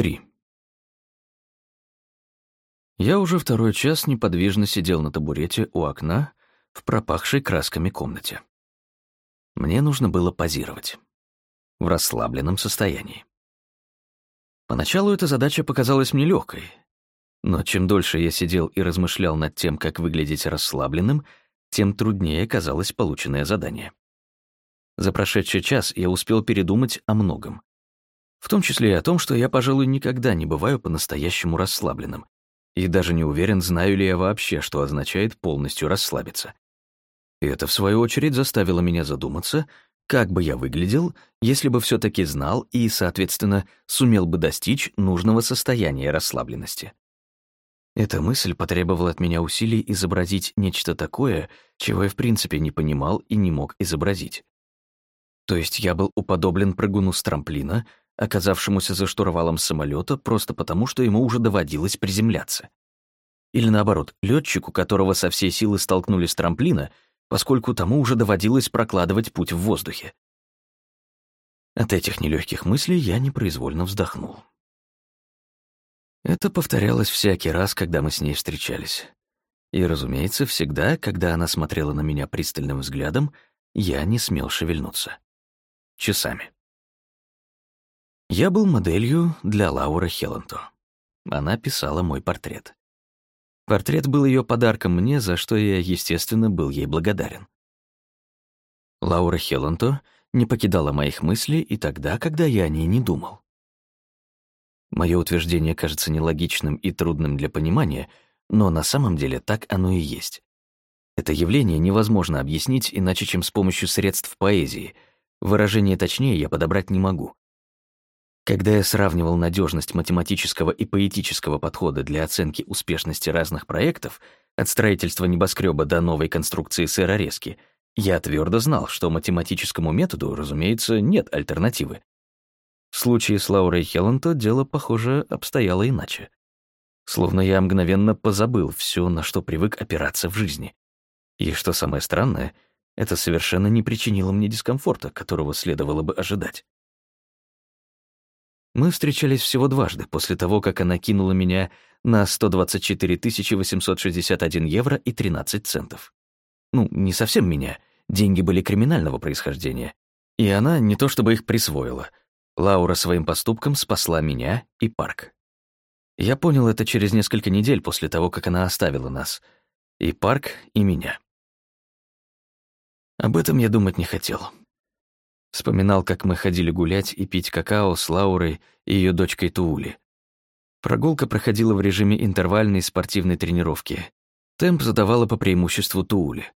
Три. Я уже второй час неподвижно сидел на табурете у окна в пропахшей красками комнате. Мне нужно было позировать. В расслабленном состоянии. Поначалу эта задача показалась мне легкой, но чем дольше я сидел и размышлял над тем, как выглядеть расслабленным, тем труднее казалось полученное задание. За прошедший час я успел передумать о многом. В том числе и о том, что я, пожалуй, никогда не бываю по-настоящему расслабленным. И даже не уверен, знаю ли я вообще, что означает полностью расслабиться. И это, в свою очередь, заставило меня задуматься, как бы я выглядел, если бы все таки знал и, соответственно, сумел бы достичь нужного состояния расслабленности. Эта мысль потребовала от меня усилий изобразить нечто такое, чего я в принципе не понимал и не мог изобразить. То есть я был уподоблен прыгуну с трамплина, оказавшемуся за штурвалом самолета просто потому, что ему уже доводилось приземляться. Или наоборот, летчику, которого со всей силы столкнули с трамплина, поскольку тому уже доводилось прокладывать путь в воздухе. От этих нелегких мыслей я непроизвольно вздохнул. Это повторялось всякий раз, когда мы с ней встречались. И, разумеется, всегда, когда она смотрела на меня пристальным взглядом, я не смел шевельнуться. Часами. Я был моделью для Лауры Хелланто. Она писала мой портрет. Портрет был ее подарком мне, за что я, естественно, был ей благодарен. Лаура Хелланто не покидала моих мыслей и тогда, когда я о ней не думал. Мое утверждение кажется нелогичным и трудным для понимания, но на самом деле так оно и есть. Это явление невозможно объяснить иначе, чем с помощью средств поэзии. Выражение точнее я подобрать не могу. Когда я сравнивал надежность математического и поэтического подхода для оценки успешности разных проектов, от строительства небоскреба до новой конструкции сырорезки, я твердо знал, что математическому методу, разумеется, нет альтернативы. В случае с Лаурой Хелланто дело, похоже, обстояло иначе. Словно я мгновенно позабыл все, на что привык опираться в жизни. И что самое странное, это совершенно не причинило мне дискомфорта, которого следовало бы ожидать. Мы встречались всего дважды после того, как она кинула меня на 124 861 евро и 13 центов. Ну, не совсем меня, деньги были криминального происхождения. И она не то чтобы их присвоила. Лаура своим поступком спасла меня и парк. Я понял это через несколько недель после того, как она оставила нас. И парк, и меня. Об этом я думать не хотел. Вспоминал, как мы ходили гулять и пить какао с Лаурой и ее дочкой Туули. Прогулка проходила в режиме интервальной спортивной тренировки. Темп задавала по преимуществу Туули.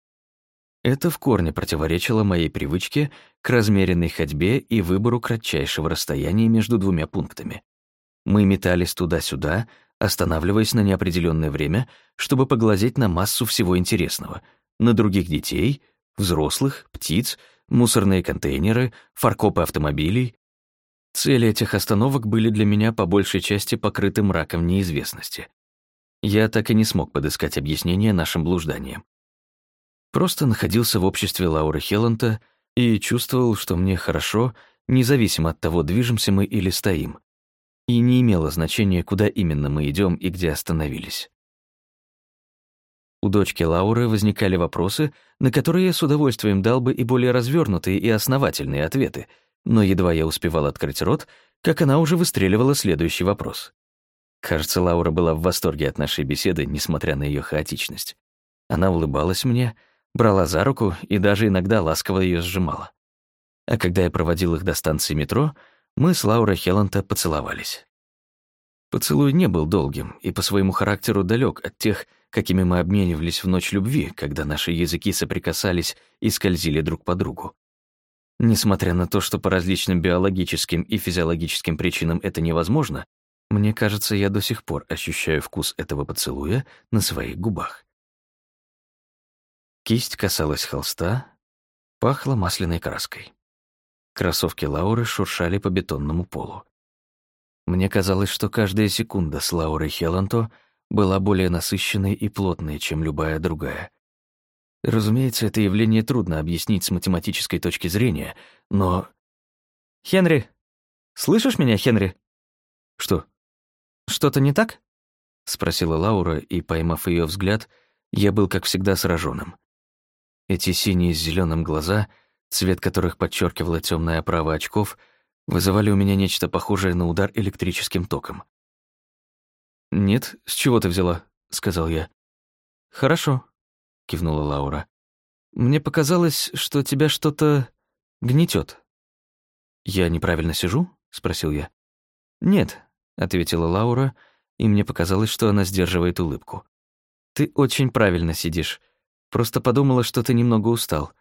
Это в корне противоречило моей привычке к размеренной ходьбе и выбору кратчайшего расстояния между двумя пунктами. Мы метались туда-сюда, останавливаясь на неопределенное время, чтобы поглазеть на массу всего интересного, на других детей, взрослых, птиц — мусорные контейнеры, фаркопы автомобилей. Цели этих остановок были для меня по большей части покрыты мраком неизвестности. Я так и не смог подыскать объяснение нашим блужданиям. Просто находился в обществе Лауры Хелланта и чувствовал, что мне хорошо, независимо от того, движемся мы или стоим. И не имело значения, куда именно мы идем и где остановились. У дочки Лауры возникали вопросы, на которые я с удовольствием дал бы и более развернутые и основательные ответы, но едва я успевал открыть рот, как она уже выстреливала следующий вопрос. Кажется, Лаура была в восторге от нашей беседы, несмотря на ее хаотичность. Она улыбалась мне, брала за руку и даже иногда ласково ее сжимала. А когда я проводил их до станции метро, мы с Лаурой Хелланта поцеловались. Поцелуй не был долгим и по своему характеру далек от тех, какими мы обменивались в ночь любви, когда наши языки соприкасались и скользили друг по другу. Несмотря на то, что по различным биологическим и физиологическим причинам это невозможно, мне кажется, я до сих пор ощущаю вкус этого поцелуя на своих губах. Кисть касалась холста, пахла масляной краской. Кроссовки Лауры шуршали по бетонному полу. Мне казалось, что каждая секунда с Лаурой Хеланто была более насыщенной и плотной, чем любая другая. Разумеется, это явление трудно объяснить с математической точки зрения, но... «Хенри! Слышишь меня, Хенри?» «Что?» Что-то не так?» — спросила Лаура, и, поймав ее взгляд, я был, как всегда, сраженным. Эти синие с зеленым глаза, цвет которых подчеркивала темная оправа очков, вызывали у меня нечто похожее на удар электрическим током. «Нет, с чего ты взяла?» — сказал я. «Хорошо», — кивнула Лаура. «Мне показалось, что тебя что-то гнетет. «Я неправильно сижу?» — спросил я. «Нет», — ответила Лаура, и мне показалось, что она сдерживает улыбку. «Ты очень правильно сидишь. Просто подумала, что ты немного устал.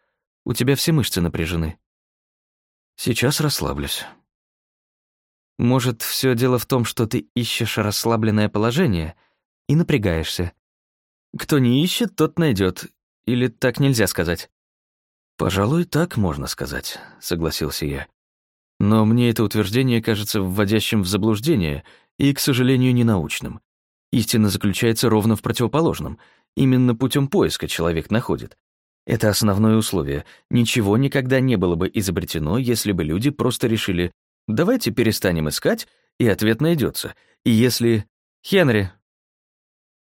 У тебя все мышцы напряжены». «Сейчас расслаблюсь». «Может, все дело в том, что ты ищешь расслабленное положение и напрягаешься. Кто не ищет, тот найдет. Или так нельзя сказать?» «Пожалуй, так можно сказать», — согласился я. Но мне это утверждение кажется вводящим в заблуждение и, к сожалению, ненаучным. Истина заключается ровно в противоположном. Именно путем поиска человек находит. Это основное условие. Ничего никогда не было бы изобретено, если бы люди просто решили «давайте перестанем искать, и ответ найдется. И если... Хенри...»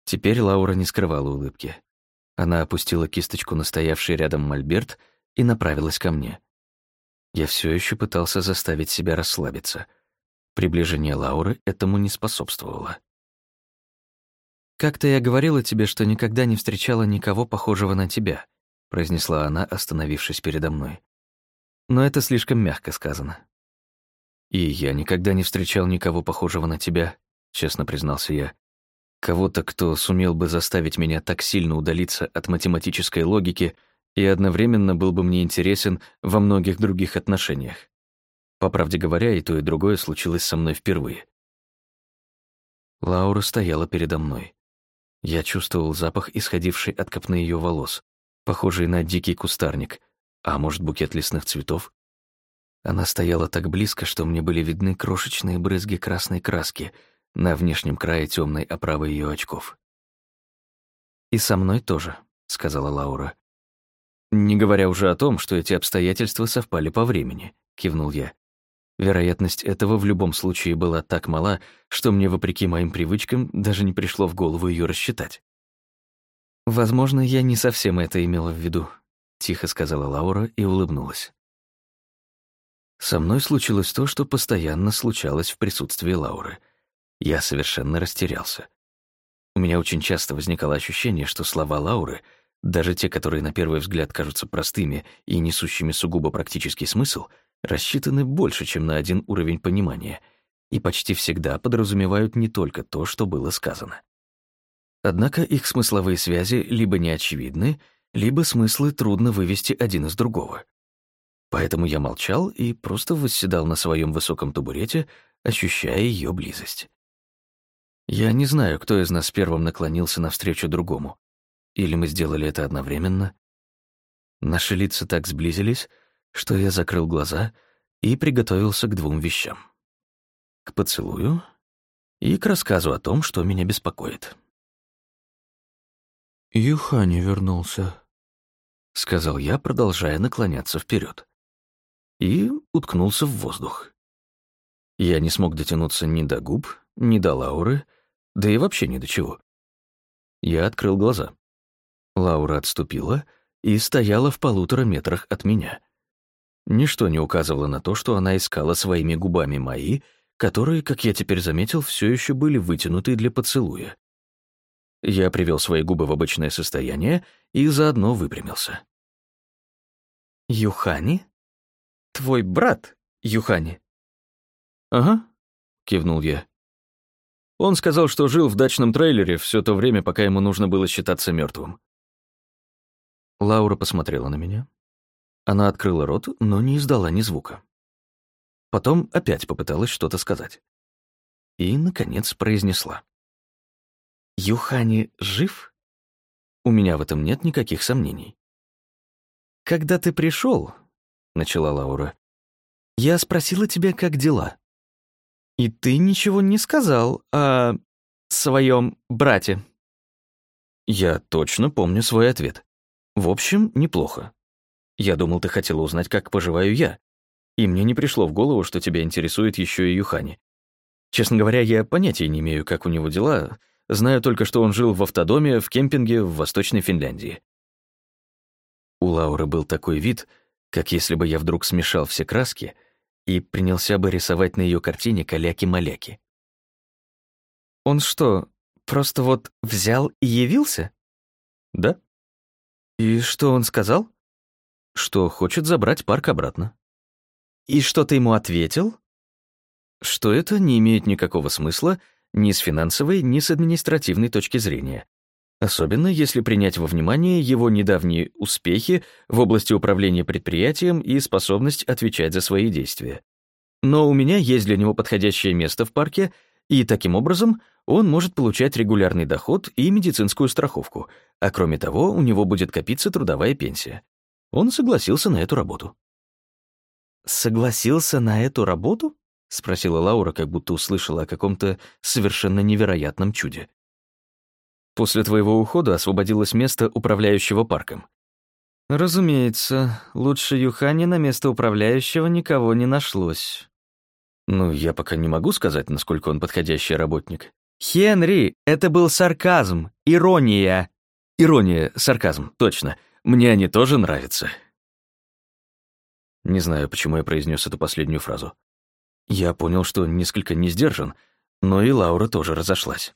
Теперь Лаура не скрывала улыбки. Она опустила кисточку на стоявший рядом мольберт и направилась ко мне. Я все еще пытался заставить себя расслабиться. Приближение Лауры этому не способствовало. «Как-то я говорила тебе, что никогда не встречала никого похожего на тебя», произнесла она, остановившись передо мной. «Но это слишком мягко сказано». «И я никогда не встречал никого похожего на тебя», честно признался я. «Кого-то, кто сумел бы заставить меня так сильно удалиться от математической логики, и одновременно был бы мне интересен во многих других отношениях. По правде говоря, и то, и другое случилось со мной впервые. Лаура стояла передо мной. Я чувствовал запах, исходивший от копны ее волос, похожий на дикий кустарник, а может, букет лесных цветов. Она стояла так близко, что мне были видны крошечные брызги красной краски на внешнем крае темной оправы ее очков. «И со мной тоже», — сказала Лаура. «Не говоря уже о том, что эти обстоятельства совпали по времени», — кивнул я. Вероятность этого в любом случае была так мала, что мне, вопреки моим привычкам, даже не пришло в голову ее рассчитать. «Возможно, я не совсем это имела в виду», — тихо сказала Лаура и улыбнулась. Со мной случилось то, что постоянно случалось в присутствии Лауры. Я совершенно растерялся. У меня очень часто возникало ощущение, что слова Лауры — даже те, которые на первый взгляд кажутся простыми и несущими сугубо практический смысл, рассчитаны больше, чем на один уровень понимания, и почти всегда подразумевают не только то, что было сказано. Однако их смысловые связи либо не очевидны, либо смыслы трудно вывести один из другого. Поэтому я молчал и просто восседал на своем высоком табурете, ощущая ее близость. Я не знаю, кто из нас первым наклонился навстречу другому, или мы сделали это одновременно? Наши лица так сблизились, что я закрыл глаза и приготовился к двум вещам. К поцелую и к рассказу о том, что меня беспокоит. «Юхани вернулся», — сказал я, продолжая наклоняться вперед, и уткнулся в воздух. Я не смог дотянуться ни до губ, ни до Лауры, да и вообще ни до чего. Я открыл глаза. Лаура отступила и стояла в полутора метрах от меня. Ничто не указывало на то, что она искала своими губами мои, которые, как я теперь заметил, все еще были вытянуты для поцелуя. Я привел свои губы в обычное состояние и заодно выпрямился. «Юхани? Твой брат, Юхани?» «Ага», — кивнул я. Он сказал, что жил в дачном трейлере все то время, пока ему нужно было считаться мертвым. Лаура посмотрела на меня. Она открыла рот, но не издала ни звука. Потом опять попыталась что-то сказать. И, наконец, произнесла. «Юхани жив? У меня в этом нет никаких сомнений». «Когда ты пришел, начала Лаура, — «я спросила тебя, как дела. И ты ничего не сказал о своем брате». Я точно помню свой ответ. В общем, неплохо. Я думал, ты хотела узнать, как поживаю я. И мне не пришло в голову, что тебя интересует еще и Юхани. Честно говоря, я понятия не имею, как у него дела. Знаю только, что он жил в автодоме в кемпинге в Восточной Финляндии. У Лауры был такой вид, как если бы я вдруг смешал все краски и принялся бы рисовать на ее картине каляки-маляки. «Он что, просто вот взял и явился?» «Да». «И что он сказал?» «Что хочет забрать парк обратно». «И что ты ему ответил?» «Что это не имеет никакого смысла ни с финансовой, ни с административной точки зрения. Особенно если принять во внимание его недавние успехи в области управления предприятием и способность отвечать за свои действия. Но у меня есть для него подходящее место в парке, и таким образом он может получать регулярный доход и медицинскую страховку, а кроме того, у него будет копиться трудовая пенсия. Он согласился на эту работу. «Согласился на эту работу?» — спросила Лаура, как будто услышала о каком-то совершенно невероятном чуде. «После твоего ухода освободилось место управляющего парком». «Разумеется, лучше Юхани на место управляющего никого не нашлось». «Ну, я пока не могу сказать, насколько он подходящий работник». «Хенри, это был сарказм, ирония». «Ирония, сарказм, точно. Мне они тоже нравятся». Не знаю, почему я произнес эту последнюю фразу. Я понял, что несколько не сдержан, но и Лаура тоже разошлась.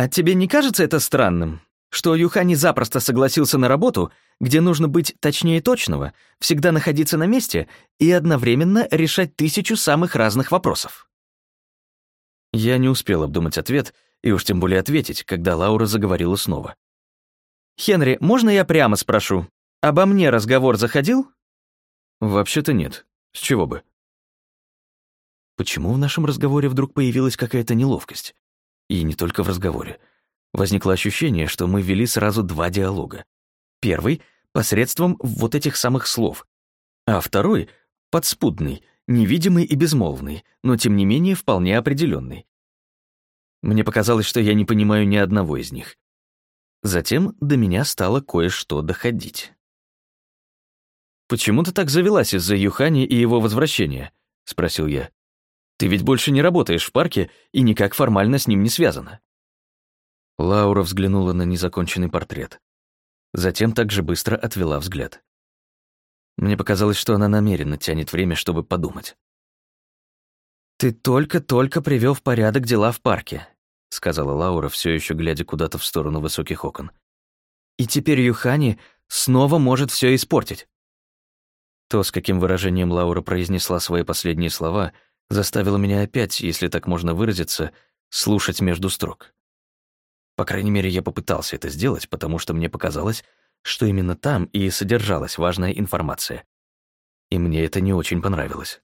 «А тебе не кажется это странным, что Юхани запросто согласился на работу, где нужно быть точнее точного, всегда находиться на месте и одновременно решать тысячу самых разных вопросов?» Я не успел обдумать ответ, и уж тем более ответить, когда Лаура заговорила снова. «Хенри, можно я прямо спрошу? Обо мне разговор заходил?» «Вообще-то нет. С чего бы?» Почему в нашем разговоре вдруг появилась какая-то неловкость? И не только в разговоре. Возникло ощущение, что мы вели сразу два диалога. Первый — посредством вот этих самых слов, а второй — подспудный, невидимый и безмолвный, но тем не менее вполне определенный. Мне показалось, что я не понимаю ни одного из них. Затем до меня стало кое-что доходить. «Почему ты так завелась из-за Юхани и его возвращения?» — спросил я. Ты ведь больше не работаешь в парке и никак формально с ним не связана». Лаура взглянула на незаконченный портрет. Затем также быстро отвела взгляд. Мне показалось, что она намеренно тянет время, чтобы подумать. «Ты только-только привел в порядок дела в парке», — сказала Лаура, все еще глядя куда-то в сторону высоких окон. «И теперь Юхани снова может все испортить». То, с каким выражением Лаура произнесла свои последние слова — заставило меня опять, если так можно выразиться, слушать между строк. По крайней мере, я попытался это сделать, потому что мне показалось, что именно там и содержалась важная информация. И мне это не очень понравилось.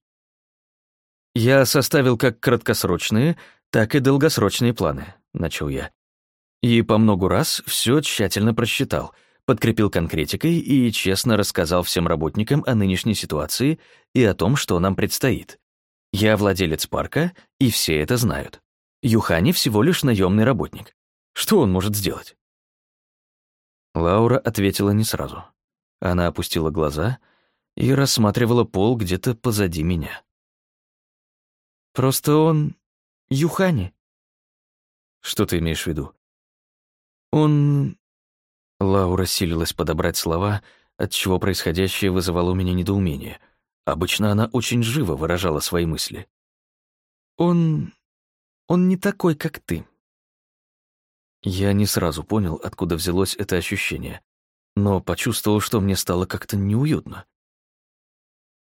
«Я составил как краткосрочные, так и долгосрочные планы», — начал я. И по многу раз все тщательно просчитал, подкрепил конкретикой и честно рассказал всем работникам о нынешней ситуации и о том, что нам предстоит. Я владелец парка, и все это знают. Юхани всего лишь наемный работник. Что он может сделать? Лаура ответила не сразу. Она опустила глаза и рассматривала пол где-то позади меня. «Просто он... Юхани». «Что ты имеешь в виду?» «Он...» Лаура силилась подобрать слова, отчего происходящее вызывало у меня недоумение — Обычно она очень живо выражала свои мысли. «Он... он не такой, как ты». Я не сразу понял, откуда взялось это ощущение, но почувствовал, что мне стало как-то неуютно.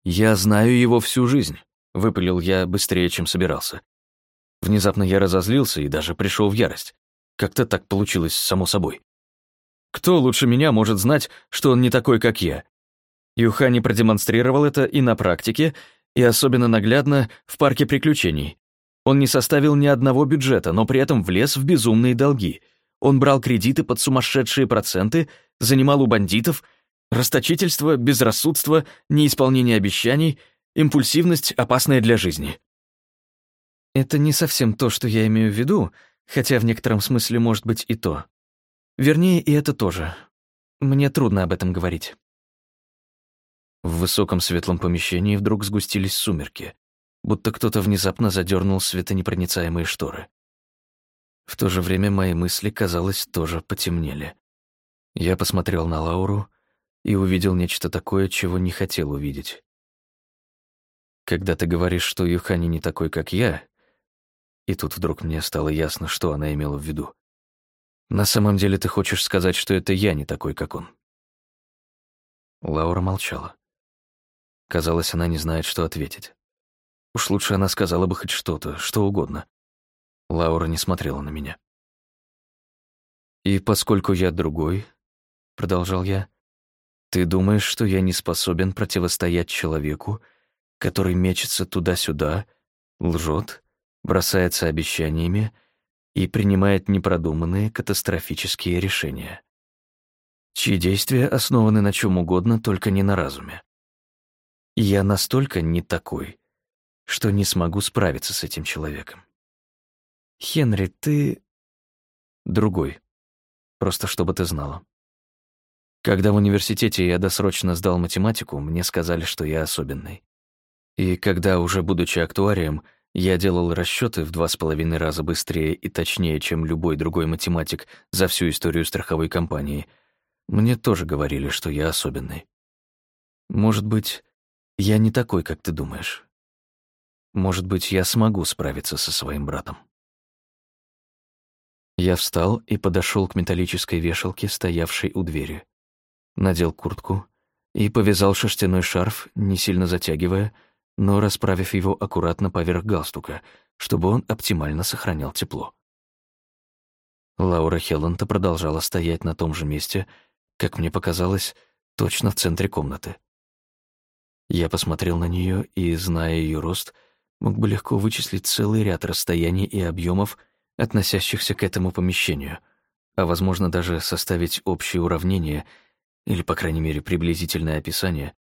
«Я знаю его всю жизнь», — выпалил я быстрее, чем собирался. Внезапно я разозлился и даже пришел в ярость. Как-то так получилось само собой. Кто лучше меня может знать, что он не такой, как я, Юхани продемонстрировал это и на практике, и особенно наглядно в парке приключений. Он не составил ни одного бюджета, но при этом влез в безумные долги. Он брал кредиты под сумасшедшие проценты, занимал у бандитов, расточительство, безрассудство, неисполнение обещаний, импульсивность, опасная для жизни. Это не совсем то, что я имею в виду, хотя в некотором смысле может быть и то. Вернее, и это тоже. Мне трудно об этом говорить. В высоком светлом помещении вдруг сгустились сумерки. будто кто-то внезапно задернул светонепроницаемые шторы. В то же время мои мысли, казалось, тоже потемнели. Я посмотрел на Лауру и увидел нечто такое, чего не хотел увидеть. Когда ты говоришь, что Юхани не такой, как я, и тут вдруг мне стало ясно, что она имела в виду. На самом деле ты хочешь сказать, что это я не такой, как он. Лаура молчала. Казалось, она не знает, что ответить. Уж лучше она сказала бы хоть что-то, что угодно. Лаура не смотрела на меня. «И поскольку я другой», — продолжал я, — «ты думаешь, что я не способен противостоять человеку, который мечется туда-сюда, лжет, бросается обещаниями и принимает непродуманные катастрофические решения, чьи действия основаны на чем угодно, только не на разуме. Я настолько не такой, что не смогу справиться с этим человеком. Хенри, ты... Другой. Просто чтобы ты знала. Когда в университете я досрочно сдал математику, мне сказали, что я особенный. И когда, уже будучи актуарием, я делал расчеты в два с половиной раза быстрее и точнее, чем любой другой математик за всю историю страховой компании, мне тоже говорили, что я особенный. Может быть, я не такой, как ты думаешь. Может быть, я смогу справиться со своим братом. Я встал и подошел к металлической вешалке, стоявшей у двери. Надел куртку и повязал шерстяной шарф, не сильно затягивая, но расправив его аккуратно поверх галстука, чтобы он оптимально сохранял тепло. Лаура Хелланта продолжала стоять на том же месте, как мне показалось, точно в центре комнаты. Я посмотрел на нее и, зная ее рост, мог бы легко вычислить целый ряд расстояний и объемов, относящихся к этому помещению, а, возможно, даже составить общее уравнение или, по крайней мере, приблизительное описание,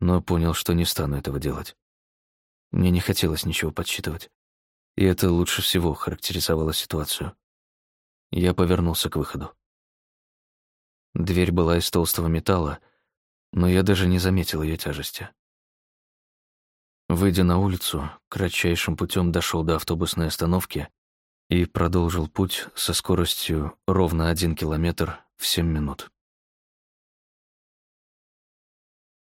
но понял, что не стану этого делать. Мне не хотелось ничего подсчитывать, и это лучше всего характеризовало ситуацию. Я повернулся к выходу. Дверь была из толстого металла, но я даже не заметил ее тяжести. Выйдя на улицу, кратчайшим путем дошел до автобусной остановки и продолжил путь со скоростью ровно один километр в семь минут.